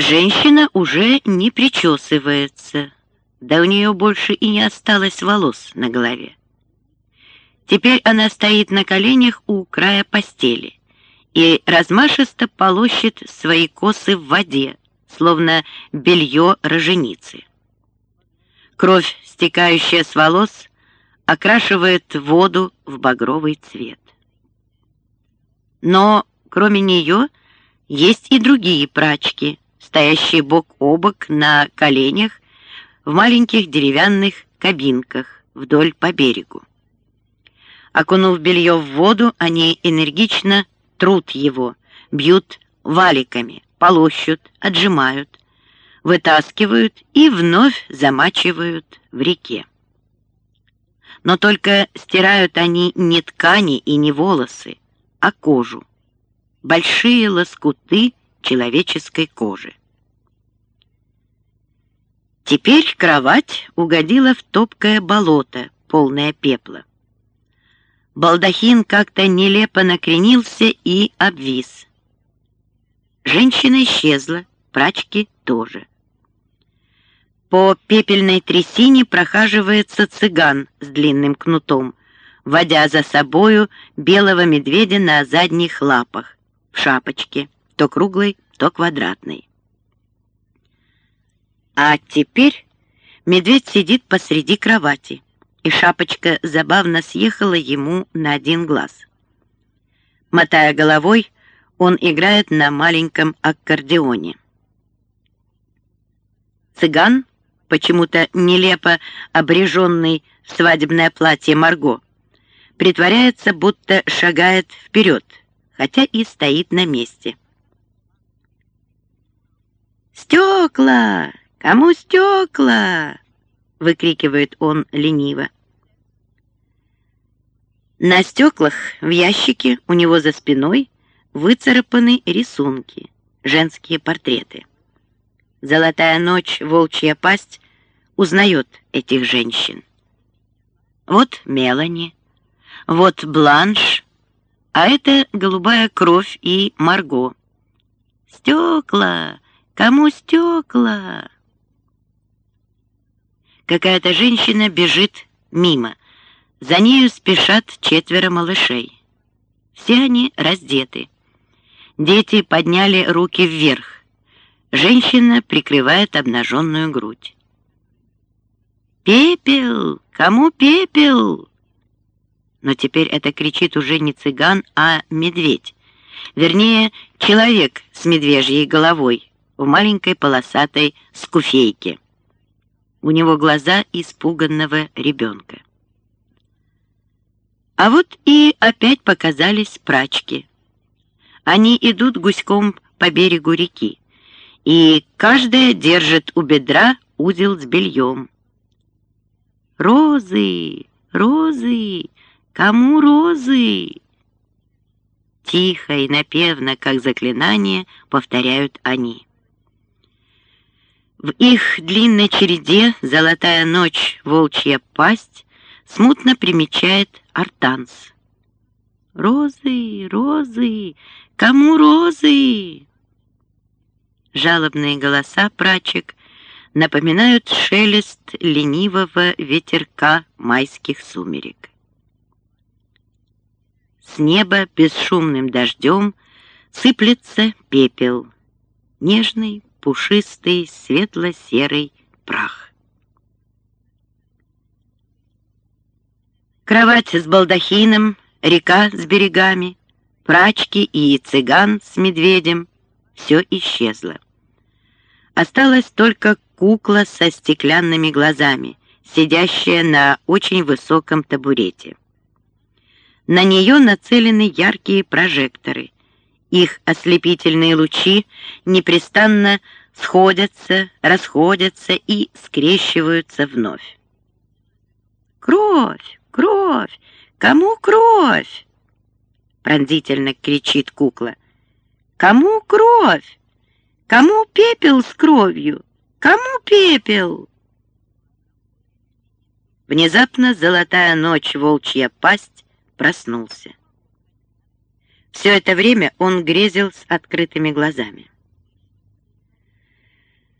Женщина уже не причесывается, да у нее больше и не осталось волос на голове. Теперь она стоит на коленях у края постели и размашисто полощет свои косы в воде, словно белье роженицы. Кровь, стекающая с волос, окрашивает воду в багровый цвет. Но кроме нее есть и другие прачки, стоящие бок о бок на коленях в маленьких деревянных кабинках вдоль по берегу. Окунув белье в воду, они энергично трут его, бьют валиками, полощут, отжимают, вытаскивают и вновь замачивают в реке. Но только стирают они не ткани и не волосы, а кожу, большие лоскуты человеческой кожи. Теперь кровать угодила в топкое болото, полное пепла. Балдахин как-то нелепо накренился и обвис. Женщина исчезла, прачки тоже. По пепельной трясине прохаживается цыган с длинным кнутом, водя за собою белого медведя на задних лапах, в шапочке, то круглой, то квадратной. А теперь медведь сидит посреди кровати, и шапочка забавно съехала ему на один глаз. Мотая головой, он играет на маленьком аккордеоне. Цыган, почему-то нелепо обреженный в свадебное платье Марго, притворяется, будто шагает вперед, хотя и стоит на месте. «Стекла! Кому стекла?» — выкрикивает он лениво. На стеклах в ящике у него за спиной выцарапаны рисунки, женские портреты. Золотая ночь, волчья пасть узнает этих женщин. Вот Мелани, вот Бланш, а это голубая кровь и Марго. Стекла! Кому стекла? Какая-то женщина бежит мимо. За нею спешат четверо малышей. Все они раздеты. Дети подняли руки вверх. Женщина прикрывает обнаженную грудь. «Пепел! Кому пепел?» но теперь это кричит уже не цыган, а медведь. Вернее, человек с медвежьей головой в маленькой полосатой скуфейке. У него глаза испуганного ребенка. А вот и опять показались прачки. Они идут гуськом по берегу реки, и каждая держит у бедра узел с бельем. «Розы! Розы! Кому розы? Тихо и напевно, как заклинание, повторяют они. В их длинной череде золотая ночь, волчья пасть смутно примечает артанс. Розы, розы, кому розы? Жалобные голоса прачек напоминают шелест ленивого ветерка майских сумерек. С неба бесшумным дождем сыплется пепел, нежный, пушистый, светло-серый прах. Кровать с балдахином, река с берегами, прачки и цыган с медведем — все исчезло. Осталась только кукла со стеклянными глазами, сидящая на очень высоком табурете. На нее нацелены яркие прожекторы. Их ослепительные лучи непрестанно сходятся, расходятся и скрещиваются вновь. «Кровь! Кровь! Кому кровь?» Пронзительно кричит кукла. «Кому кровь? Кому пепел с кровью? Кому пепел?» Внезапно золотая ночь, волчья пасть проснулся. Все это время он грезил с открытыми глазами.